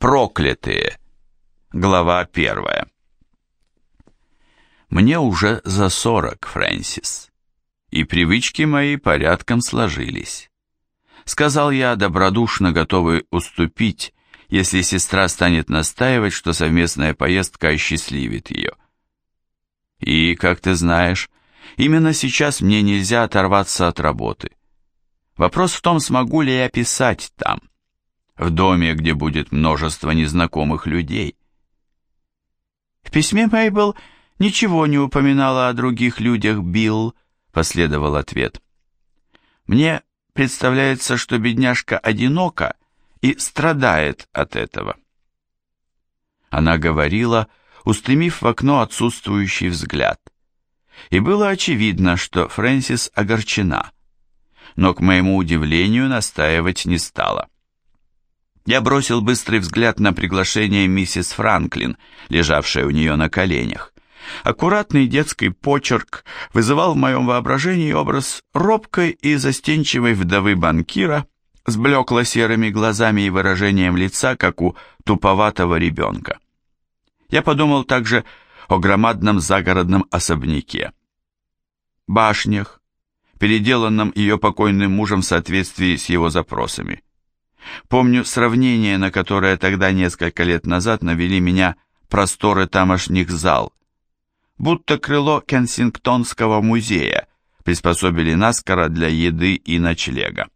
Проклятые. Глава первая. Мне уже за сорок, Фрэнсис, и привычки мои порядком сложились. Сказал я, добродушно готовый уступить, если сестра станет настаивать, что совместная поездка осчастливит ее. И, как ты знаешь, именно сейчас мне нельзя оторваться от работы. Вопрос в том, смогу ли я писать там, в доме, где будет множество незнакомых людей. В письме Мейбл ничего не упоминала о других людях, Билл, последовал ответ. Мне представляется, что бедняжка одинока и страдает от этого. Она говорила, устремив в окно отсутствующий взгляд. И было очевидно, что Фрэнсис огорчена, но, к моему удивлению, настаивать не стала. Я бросил быстрый взгляд на приглашение миссис Франклин, лежавшее у нее на коленях. Аккуратный детский почерк вызывал в моем воображении образ робкой и застенчивой вдовы банкира с блекло-серыми глазами и выражением лица, как у туповатого ребенка. Я подумал также о громадном загородном особняке, башнях, переделанном ее покойным мужем в соответствии с его запросами. Помню сравнение, на которое тогда несколько лет назад навели меня просторы тамошних зал. Будто крыло Кенсингтонского музея приспособили наскоро для еды и ночлега.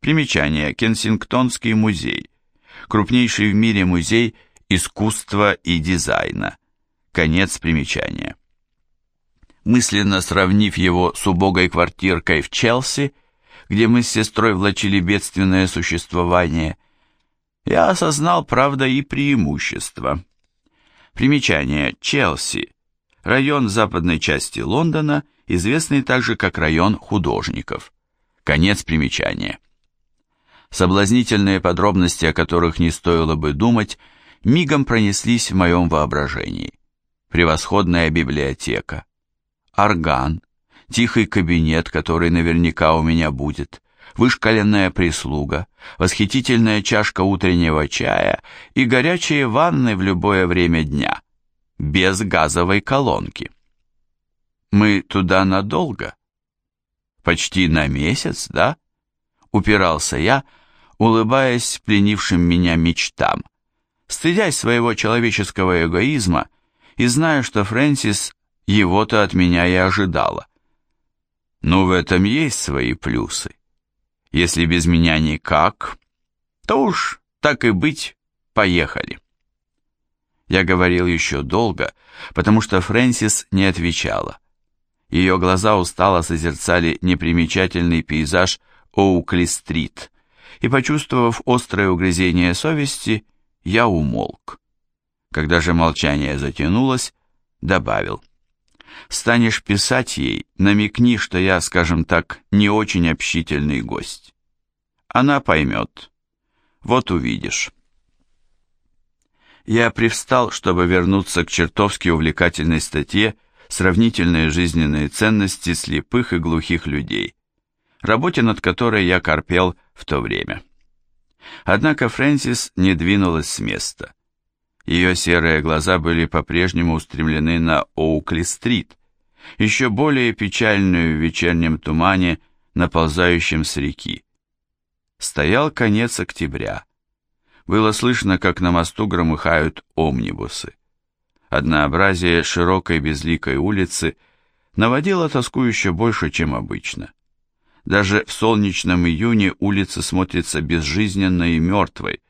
Примечание. Кенсингтонский музей. Крупнейший в мире музей искусства и дизайна. Конец примечания. Мысленно сравнив его с убогой квартиркой в Челси, где мы с сестрой влачили бедственное существование, я осознал, правда, и преимущества. Примечание. Челси. Район западной части Лондона, известный также как район художников. Конец примечания. Соблазнительные подробности, о которых не стоило бы думать, мигом пронеслись в моем воображении. Превосходная библиотека, орган, тихий кабинет, который наверняка у меня будет, вышкаленная прислуга, восхитительная чашка утреннего чая и горячие ванны в любое время дня, без газовой колонки. Мы туда надолго? Почти на месяц, да? Упирался я, улыбаясь пленившим меня мечтам, стыдясь своего человеческого эгоизма и зная, что Фрэнсис его-то от меня и ожидала. Но в этом есть свои плюсы. Если без меня никак, то уж так и быть, поехали. Я говорил еще долго, потому что Фрэнсис не отвечала. Ее глаза устало созерцали непримечательный пейзаж Оукли-стрит, и, почувствовав острое угрызение совести, я умолк. Когда же молчание затянулось, добавил. Станешь писать ей, намекни, что я, скажем так, не очень общительный гость. Она поймет. Вот увидишь. Я привстал, чтобы вернуться к чертовски увлекательной статье «Сравнительные жизненные ценности слепых и глухих людей», работе над которой я корпел в то время. Однако Фрэнсис не двинулась с места. Ее серые глаза были по-прежнему устремлены на Оукли-стрит, еще более печальную в вечернем тумане, наползающем с реки. Стоял конец октября. Было слышно, как на мосту громыхают омнибусы. Однообразие широкой безликой улицы наводило тоску еще больше, чем обычно. Даже в солнечном июне улица смотрится безжизненной и мертвой,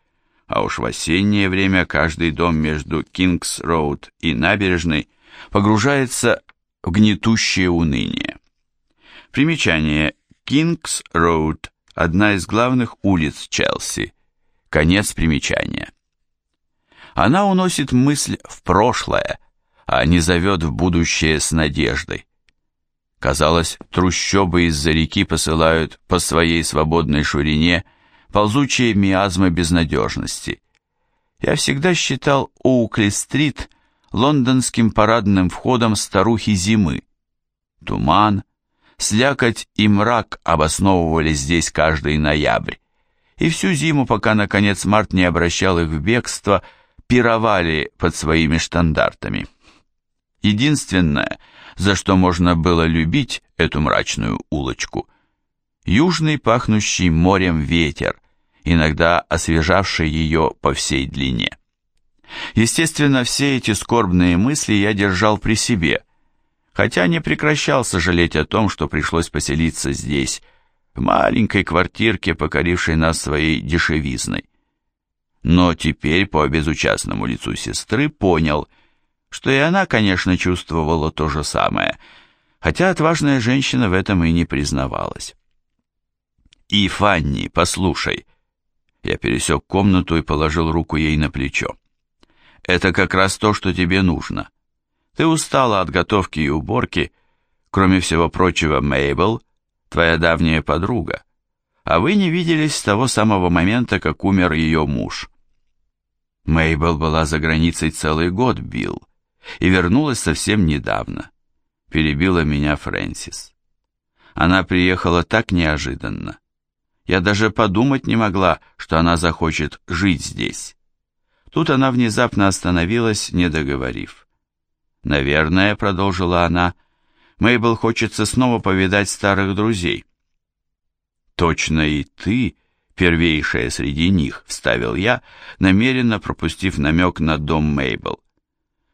а уж в осеннее время каждый дом между Кингс-Роуд и набережной погружается в гнетущее уныние. Примечание. Кингс-Роуд – одна из главных улиц Челси. Конец примечания. Она уносит мысль в прошлое, а не зовет в будущее с надеждой. Казалось, трущобы из-за реки посылают по своей свободной ширине ползучие миазмы безнадежности. Я всегда считал Оукли-стрит лондонским парадным входом старухи зимы. Туман, слякоть и мрак обосновывали здесь каждый ноябрь, и всю зиму, пока, наконец, Март не обращал их в бегство, пировали под своими штандартами. Единственное, за что можно было любить эту мрачную улочку, южный пахнущий морем ветер, иногда освежавший ее по всей длине. Естественно, все эти скорбные мысли я держал при себе, хотя не прекращал сожалеть о том, что пришлось поселиться здесь, в маленькой квартирке, покорившей нас своей дешевизной. Но теперь по безучастному лицу сестры понял, что и она, конечно, чувствовала то же самое, хотя отважная женщина в этом и не признавалась. «И, Фанни, послушай», я пересек комнату и положил руку ей на плечо. «Это как раз то, что тебе нужно. Ты устала от готовки и уборки, кроме всего прочего, Мейбл, твоя давняя подруга, а вы не виделись с того самого момента, как умер ее муж». Мейбл была за границей целый год, Билл, и вернулась совсем недавно. Перебила меня Фрэнсис. Она приехала так неожиданно. Я даже подумать не могла, что она захочет жить здесь. Тут она внезапно остановилась, не договорив. «Наверное», — продолжила она, — «Мейбл хочется снова повидать старых друзей». «Точно и ты, первейшая среди них», — вставил я, намеренно пропустив намек на дом Мейбл.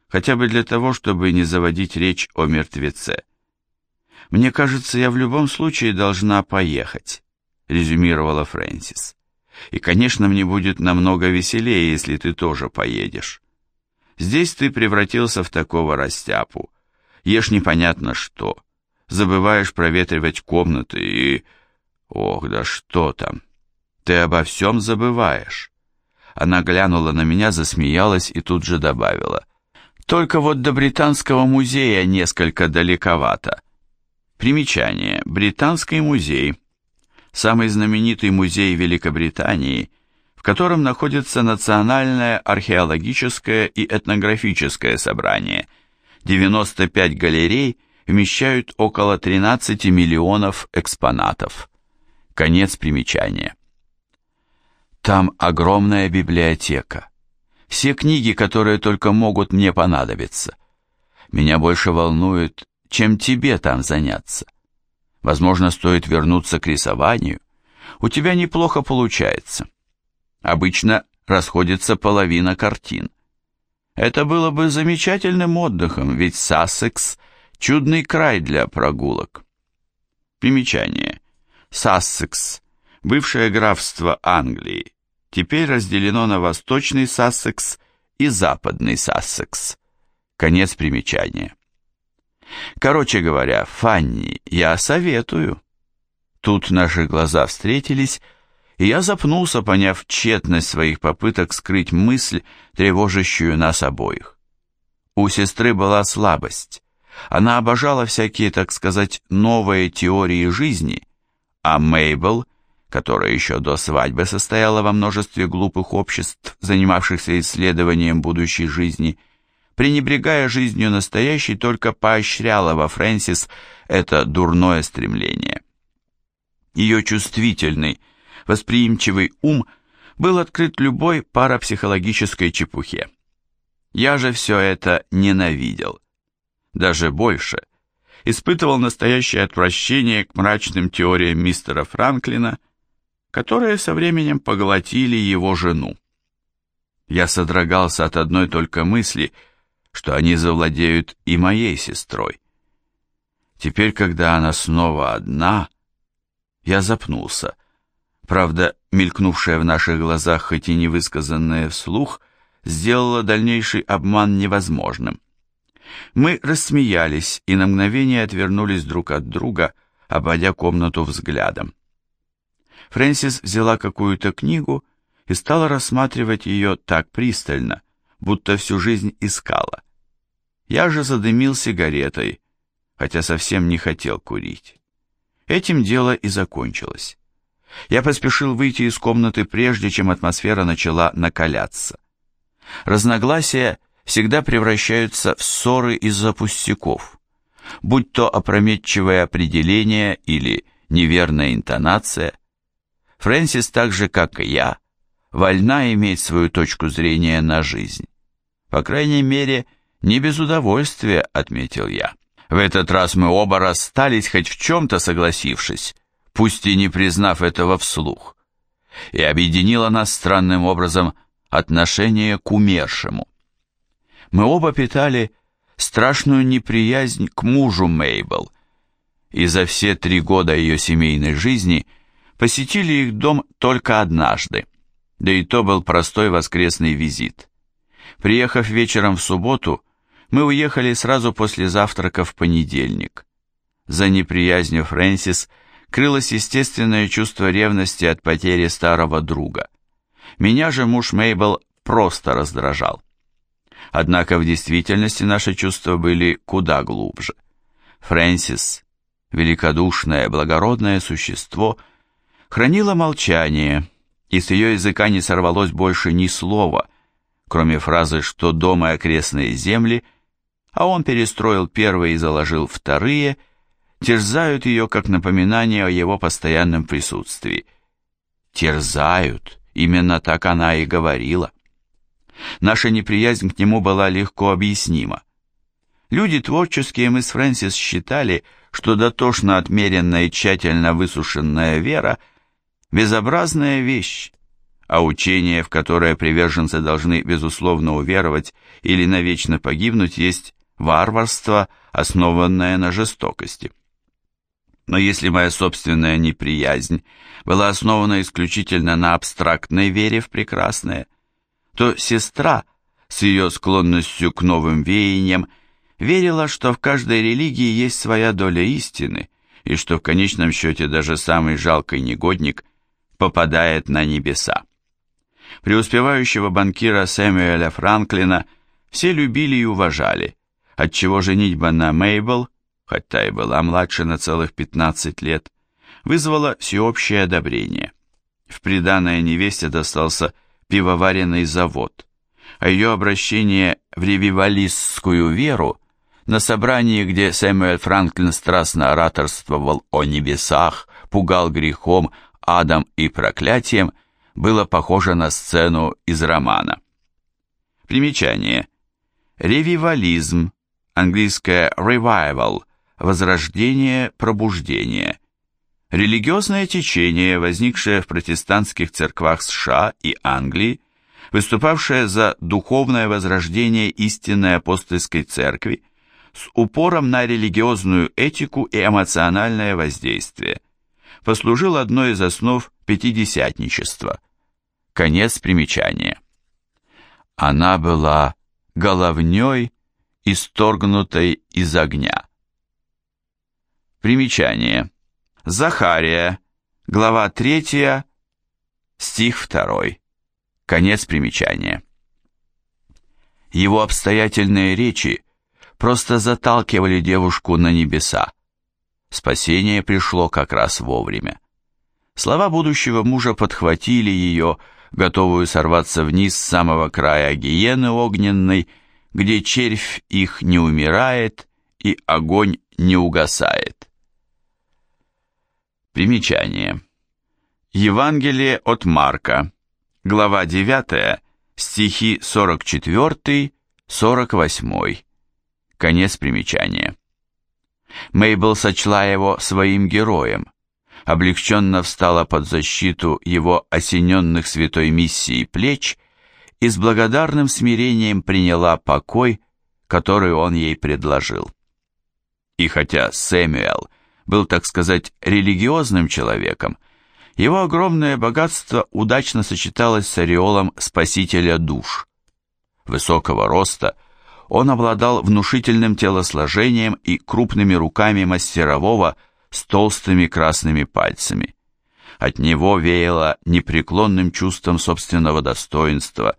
Хотя бы для того, чтобы не заводить речь о мертвеце. «Мне кажется, я в любом случае должна поехать» резюмировала Фрэнсис. И, конечно, мне будет намного веселее, если ты тоже поедешь. Здесь ты превратился в такого растяпу. Ешь непонятно что. Забываешь проветривать комнаты и... Ох, да что там. Ты обо всем забываешь. Она глянула на меня, засмеялась и тут же добавила. Только вот до Британского музея несколько далековато. Примечание. Британский музей самый знаменитый музей Великобритании, в котором находится Национальное археологическое и этнографическое собрание. 95 галерей вмещают около 13 миллионов экспонатов. Конец примечания. Там огромная библиотека. Все книги, которые только могут мне понадобиться. Меня больше волнует, чем тебе там заняться. Возможно, стоит вернуться к рисованию. У тебя неплохо получается. Обычно расходится половина картин. Это было бы замечательным отдыхом, ведь Сассекс – чудный край для прогулок. Примечание. Сассекс – бывшее графство Англии, теперь разделено на восточный Сассекс и западный Сассекс. Конец примечания. Короче говоря, Фанни, я советую. Тут наши глаза встретились, и я запнулся, поняв тщетность своих попыток скрыть мысль, тревожащую нас обоих. У сестры была слабость. Она обожала всякие, так сказать, новые теории жизни, а Мейбл, которая еще до свадьбы состояла во множестве глупых обществ, занимавшихся исследованием будущей жизни, — пренебрегая жизнью настоящей, только поощряла во Фрэнсис это дурное стремление. Ее чувствительный, восприимчивый ум был открыт любой парапсихологической чепухе. Я же все это ненавидел. Даже больше. Испытывал настоящее отвращение к мрачным теориям мистера Франклина, которые со временем поглотили его жену. Я содрогался от одной только мысли – что они завладеют и моей сестрой. Теперь, когда она снова одна, я запнулся. Правда, мелькнувшая в наших глазах, хоть и невысказанная вслух, сделала дальнейший обман невозможным. Мы рассмеялись и на мгновение отвернулись друг от друга, обводя комнату взглядом. Фрэнсис взяла какую-то книгу и стала рассматривать ее так пристально, будто всю жизнь искала. Я же задымил сигаретой, хотя совсем не хотел курить. Этим дело и закончилось. Я поспешил выйти из комнаты прежде, чем атмосфера начала накаляться. Разногласия всегда превращаются в ссоры из-за пустяков, будь то опрометчивое определение или неверная интонация. Фрэнсис так же, как и я, вольна иметь свою точку зрения на жизнь. По крайней мере, не без удовольствия, отметил я. В этот раз мы оба расстались, хоть в чем-то согласившись, пусть и не признав этого вслух. И объединило нас странным образом отношение к умершему. Мы оба питали страшную неприязнь к мужу Мейбл, и за все три года ее семейной жизни посетили их дом только однажды, да и то был простой воскресный визит. Приехав вечером в субботу, мы уехали сразу после завтрака в понедельник. За неприязнью Фрэнсис крылось естественное чувство ревности от потери старого друга. Меня же муж Мейбл просто раздражал. Однако в действительности наши чувства были куда глубже. Фрэнсис, великодушное, благородное существо, хранила молчание, и с ее языка не сорвалось больше ни слова, кроме фразы, что дом и окрестные земли – а он перестроил первые и заложил вторые, терзают ее как напоминание о его постоянном присутствии. Терзают, именно так она и говорила. Наша неприязнь к нему была легко объяснима. Люди творческие мы с Фрэнсис считали, что дотошно отмеренная и тщательно высушенная вера – безобразная вещь, а учение, в которое приверженцы должны безусловно уверовать или навечно погибнуть, есть варварство, основанное на жестокости. Но если моя собственная неприязнь была основана исключительно на абстрактной вере в прекрасное, то сестра с ее склонностью к новым веяниям верила, что в каждой религии есть своя доля истины, и что в конечном счете даже самый жалкий негодник попадает на небеса. Преуспевающего банкира Сэмюэля Франклина все любили и уважали – отчего женитьба на Мейбл, хоть та и была младше на целых 15 лет, вызвала всеобщее одобрение. В приданное невесте достался пивоваренный завод, а ее обращение в ревивалистскую веру на собрании, где Сэмюэль Франклин страстно ораторствовал о небесах, пугал грехом, адом и проклятием, было похоже на сцену из романа. Примечание. Ревивализм английское revival, возрождение, пробуждение. Религиозное течение, возникшее в протестантских церквах США и Англии, выступавшее за духовное возрождение истинной апостольской церкви с упором на религиозную этику и эмоциональное воздействие, послужил одной из основ пятидесятничества. Конец примечания. Она была головней исторгнутой из огня. Примечание. Захария, глава 3, стих 2. Конец примечания. Его обстоятельные речи просто заталкивали девушку на небеса. Спасение пришло как раз вовремя. Слова будущего мужа подхватили ее, готовую сорваться вниз с самого края гиены огненной, где червь их не умирает и огонь не угасает. Примечание. Евангелие от Марка, глава 9, стихи 44-48. Конец примечания. Мейбл сочла его своим героем, облегченно встала под защиту его осененных святой миссией плеч и с благодарным смирением приняла покой, который он ей предложил. И хотя Сэмюэл был, так сказать, религиозным человеком, его огромное богатство удачно сочеталось с ореолом спасителя душ. Высокого роста он обладал внушительным телосложением и крупными руками мастерового с толстыми красными пальцами. От него веяло непреклонным чувством собственного достоинства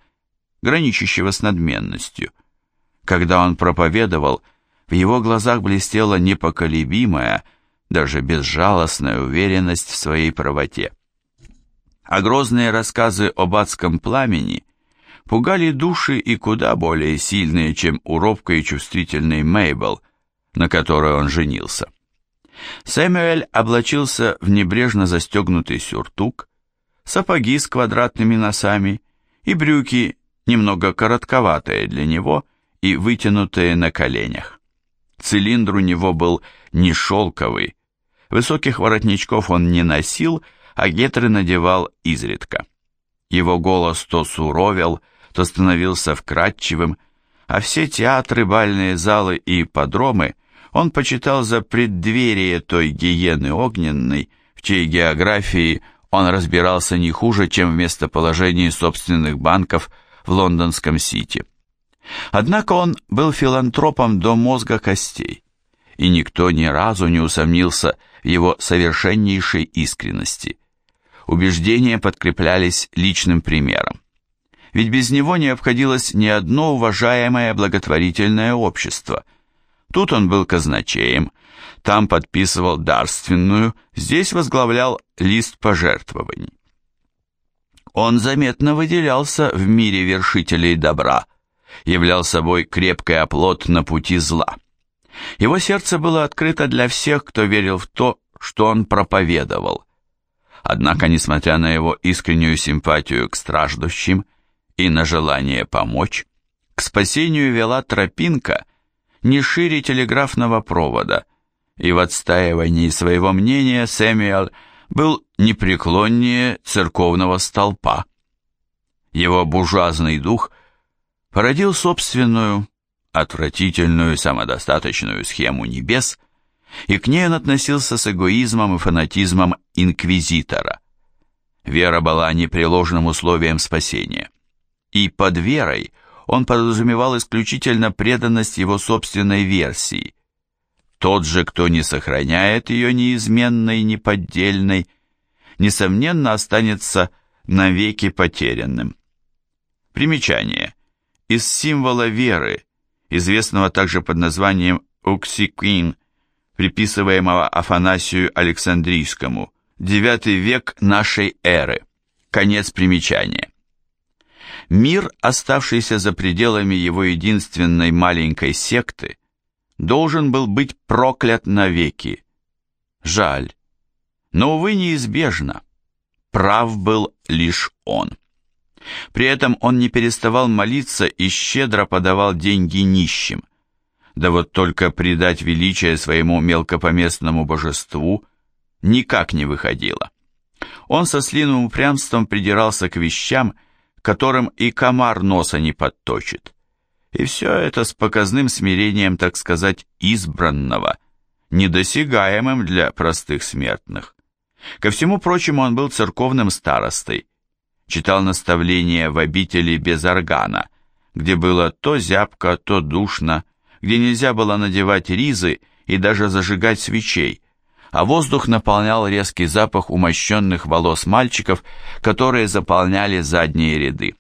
граничащего с надменностью. Когда он проповедовал, в его глазах блестела непоколебимая, даже безжалостная уверенность в своей правоте. А грозные рассказы об адском пламени пугали души и куда более сильные, чем у робкой и чувствительной Мейбл, на которой он женился. Сэмюэль облачился в небрежно застегнутый сюртук, сапоги с квадратными носами и брюки, немного коротковатые для него и вытянутые на коленях. Цилиндр у него был не шелковый, высоких воротничков он не носил, а гетры надевал изредка. Его голос то суровел, то становился вкрадчивым, а все театры, бальные залы и подромы он почитал за преддверие той гиены огненной, в чьей географии он разбирался не хуже, чем в местоположении собственных банков в лондонском Сити. Однако он был филантропом до мозга костей, и никто ни разу не усомнился в его совершеннейшей искренности. Убеждения подкреплялись личным примером. Ведь без него не обходилось ни одно уважаемое благотворительное общество. Тут он был казначеем, там подписывал дарственную, здесь возглавлял лист пожертвований. Он заметно выделялся в мире вершителей добра, являл собой крепкий оплот на пути зла. Его сердце было открыто для всех, кто верил в то, что он проповедовал. Однако, несмотря на его искреннюю симпатию к страждущим и на желание помочь, к спасению вела тропинка не шире телеграфного провода, и в отстаивании своего мнения Сэмюэл был непреклоннее церковного столпа. Его буржуазный дух породил собственную, отвратительную самодостаточную схему небес, и к ней он относился с эгоизмом и фанатизмом инквизитора. Вера была непреложным условием спасения и под верой он подразумевал исключительно преданность его собственной версии. Тот же, кто не сохраняет ее неизменной, неподдельной, несомненно останется навеки потерянным. Примечание. Из символа веры, известного также под названием «уксиквин», приписываемого Афанасию Александрийскому, IX век нашей эры. Конец примечания. Мир, оставшийся за пределами его единственной маленькой секты, должен был быть проклят навеки. Жаль. Но, увы, неизбежно. Прав был лишь он. При этом он не переставал молиться и щедро подавал деньги нищим. Да вот только придать величие своему мелкопоместному божеству никак не выходило. Он со слиным упрямством придирался к вещам, которым и комар носа не подточит. И все это с показным смирением, так сказать, избранного, недосягаемым для простых смертных. Ко всему прочему он был церковным старостой, читал наставления в обители без органа, где было то зябко, то душно, где нельзя было надевать ризы и даже зажигать свечей, а воздух наполнял резкий запах умощенных волос мальчиков, которые заполняли задние ряды.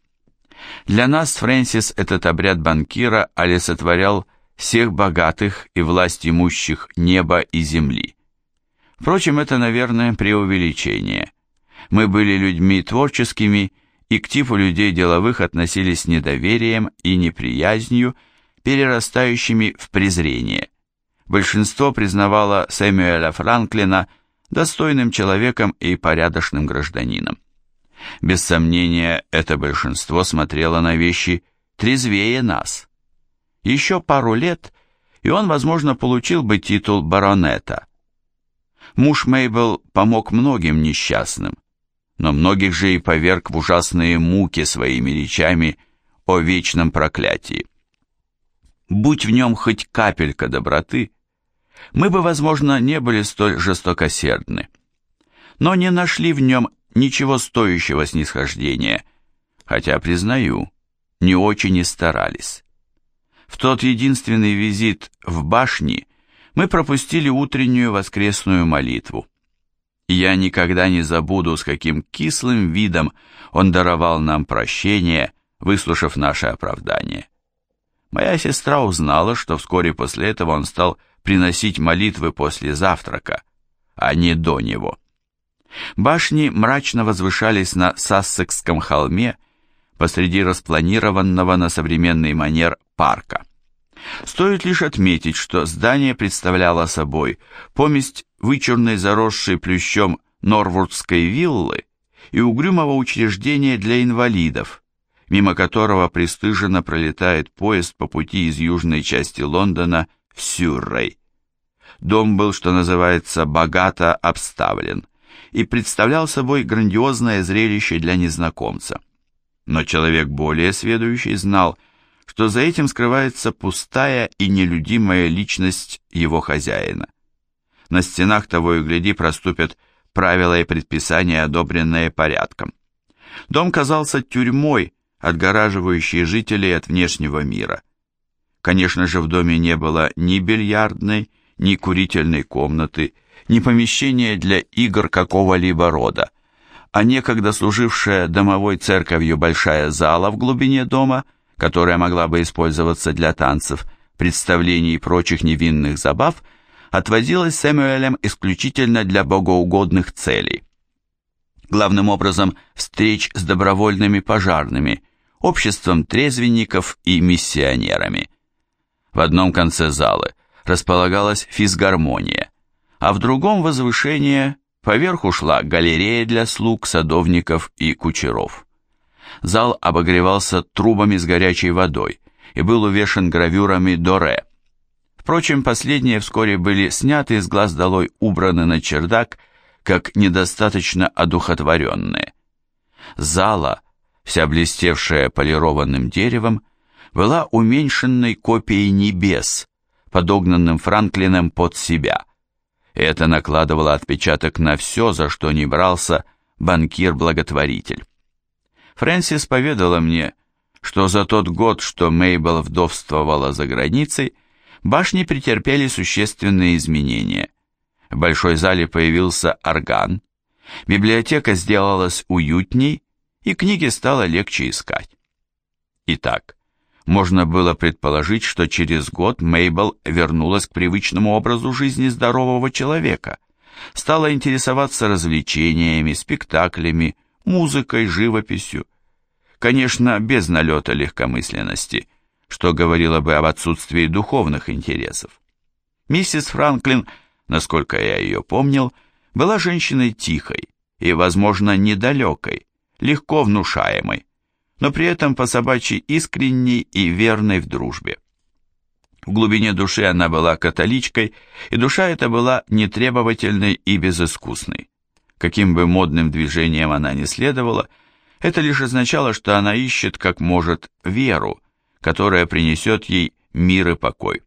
Для нас, Фрэнсис, этот обряд банкира олицетворял всех богатых и власть имущих неба и земли. Впрочем, это, наверное, преувеличение. Мы были людьми творческими и к типу людей деловых относились с недоверием и неприязнью, перерастающими в презрение большинство признавало Сэмюэля Франклина достойным человеком и порядочным гражданином. Без сомнения, это большинство смотрело на вещи трезвее нас. Еще пару лет, и он, возможно, получил бы титул баронета. Муж Мейбл помог многим несчастным, но многих же и поверг в ужасные муки своими речами о вечном проклятии. Будь в нем хоть капелька доброты, мы бы, возможно, не были столь жестокосердны. Но не нашли в нем ничего стоящего снисхождения, хотя, признаю, не очень и старались. В тот единственный визит в башни мы пропустили утреннюю воскресную молитву. Я никогда не забуду, с каким кислым видом он даровал нам прощение, выслушав наше оправдание. Моя сестра узнала, что вскоре после этого он стал приносить молитвы после завтрака, а не до него. Башни мрачно возвышались на Сассекском холме посреди распланированного на современный манер парка. Стоит лишь отметить, что здание представляло собой поместь вычурной заросшей плющом Норвудской виллы и угрюмого учреждения для инвалидов, мимо которого пристыженно пролетает поезд по пути из южной части Лондона в Сюррей. Дом был, что называется, богато обставлен и представлял собой грандиозное зрелище для незнакомца. Но человек более сведущий знал, что за этим скрывается пустая и нелюдимая личность его хозяина. На стенах того и гляди проступят правила и предписания, одобренные порядком. Дом казался тюрьмой, отгораживающей жителей от внешнего мира. Конечно же, в доме не было ни бильярдной, ни курительной комнаты, ни помещения для игр какого-либо рода, а некогда служившая домовой церковью большая зала в глубине дома, которая могла бы использоваться для танцев, представлений и прочих невинных забав, отводилась Сэмюэлем исключительно для богоугодных целей. Главным образом встреч с добровольными пожарными, обществом трезвенников и миссионерами. В одном конце залы располагалась физгармония, а в другом возвышение поверху шла галерея для слуг, садовников и кучеров. Зал обогревался трубами с горячей водой и был увешан гравюрами Доре. Впрочем, последние вскоре были сняты с глаз долой убраны на чердак, как недостаточно одухотворенные. Зала, вся блестевшая полированным деревом, была уменьшенной копией небес, подогнанным Франклином под себя. Это накладывало отпечаток на все, за что не брался банкир-благотворитель. Фрэнсис поведала мне, что за тот год, что Мейбл вдовствовала за границей, башни претерпели существенные изменения. В большой зале появился орган, библиотека сделалась уютней, и книги стало легче искать. Итак, можно было предположить, что через год Мейбл вернулась к привычному образу жизни здорового человека, стала интересоваться развлечениями, спектаклями, музыкой, живописью. Конечно, без налета легкомысленности, что говорило бы об отсутствии духовных интересов. Миссис Франклин, насколько я ее помнил, была женщиной тихой и, возможно, недалекой, легко внушаемой, но при этом по собачьи искренней и верной в дружбе. В глубине души она была католичкой, и душа эта была нетребовательной и безыскусной. Каким бы модным движением она ни следовала, это лишь означало, что она ищет, как может, веру, которая принесет ей мир и покой.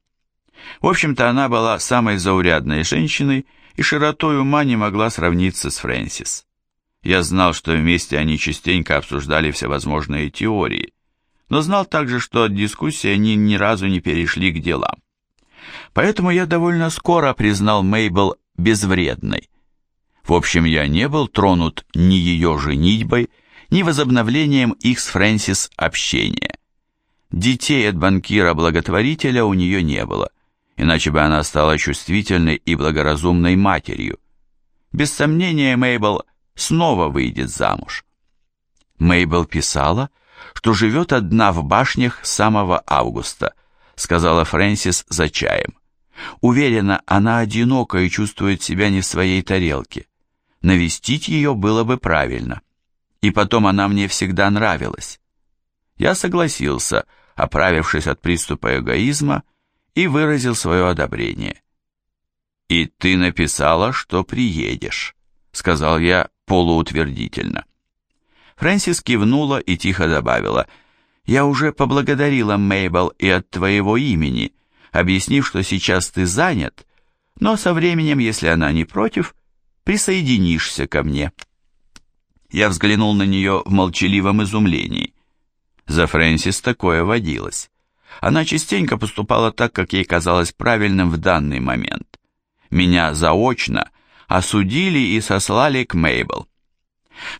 В общем-то, она была самой заурядной женщиной и широтой ума не могла сравниться с Фрэнсис. Я знал, что вместе они частенько обсуждали всевозможные теории, но знал также, что от дискуссии они ни разу не перешли к делам. Поэтому я довольно скоро признал Мейбл безвредной. В общем, я не был тронут ни ее женитьбой, ни возобновлением их с Фрэнсис общения. Детей от банкира-благотворителя у нее не было, иначе бы она стала чувствительной и благоразумной матерью. Без сомнения, Мейбл снова выйдет замуж. Мейбл писала, что живет одна в башнях с самого августа, сказала Фрэнсис за чаем. Уверена, она одинока и чувствует себя не в своей тарелке. Навестить ее было бы правильно. И потом она мне всегда нравилась. Я согласился, оправившись от приступа эгоизма, и выразил свое одобрение. «И ты написала, что приедешь», — сказал я, полуутвердительно. Фрэнсис кивнула и тихо добавила, «Я уже поблагодарила Мейбл и от твоего имени, объяснив, что сейчас ты занят, но со временем, если она не против, присоединишься ко мне». Я взглянул на нее в молчаливом изумлении. За Фрэнсис такое водилось. Она частенько поступала так, как ей казалось правильным в данный момент. Меня заочно осудили и сослали к Мейбл.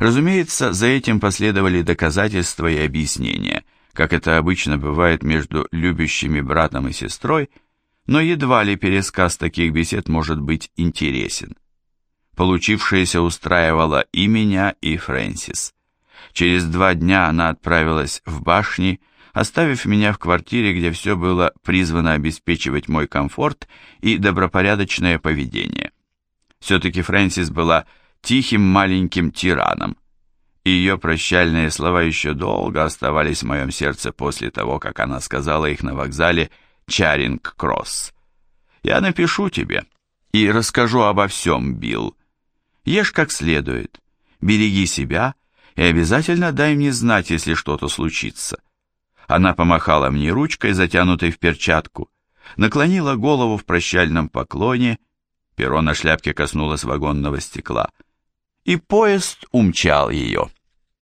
Разумеется, за этим последовали доказательства и объяснения, как это обычно бывает между любящими братом и сестрой, но едва ли пересказ таких бесед может быть интересен. Получившееся устраивало и меня, и Фрэнсис. Через два дня она отправилась в башни, оставив меня в квартире, где все было призвано обеспечивать мой комфорт и добропорядочное поведение. Все-таки Фрэнсис была тихим маленьким тираном. и ее прощальные слова еще долго оставались в моем сердце после того, как она сказала их на вокзале Чаринг-Кросс. «Я напишу тебе и расскажу обо всем, Билл. Ешь как следует, береги себя и обязательно дай мне знать, если что-то случится». Она помахала мне ручкой, затянутой в перчатку, наклонила голову в прощальном поклоне, перо на шляпке коснулось вагонного стекла, и поезд умчал ее.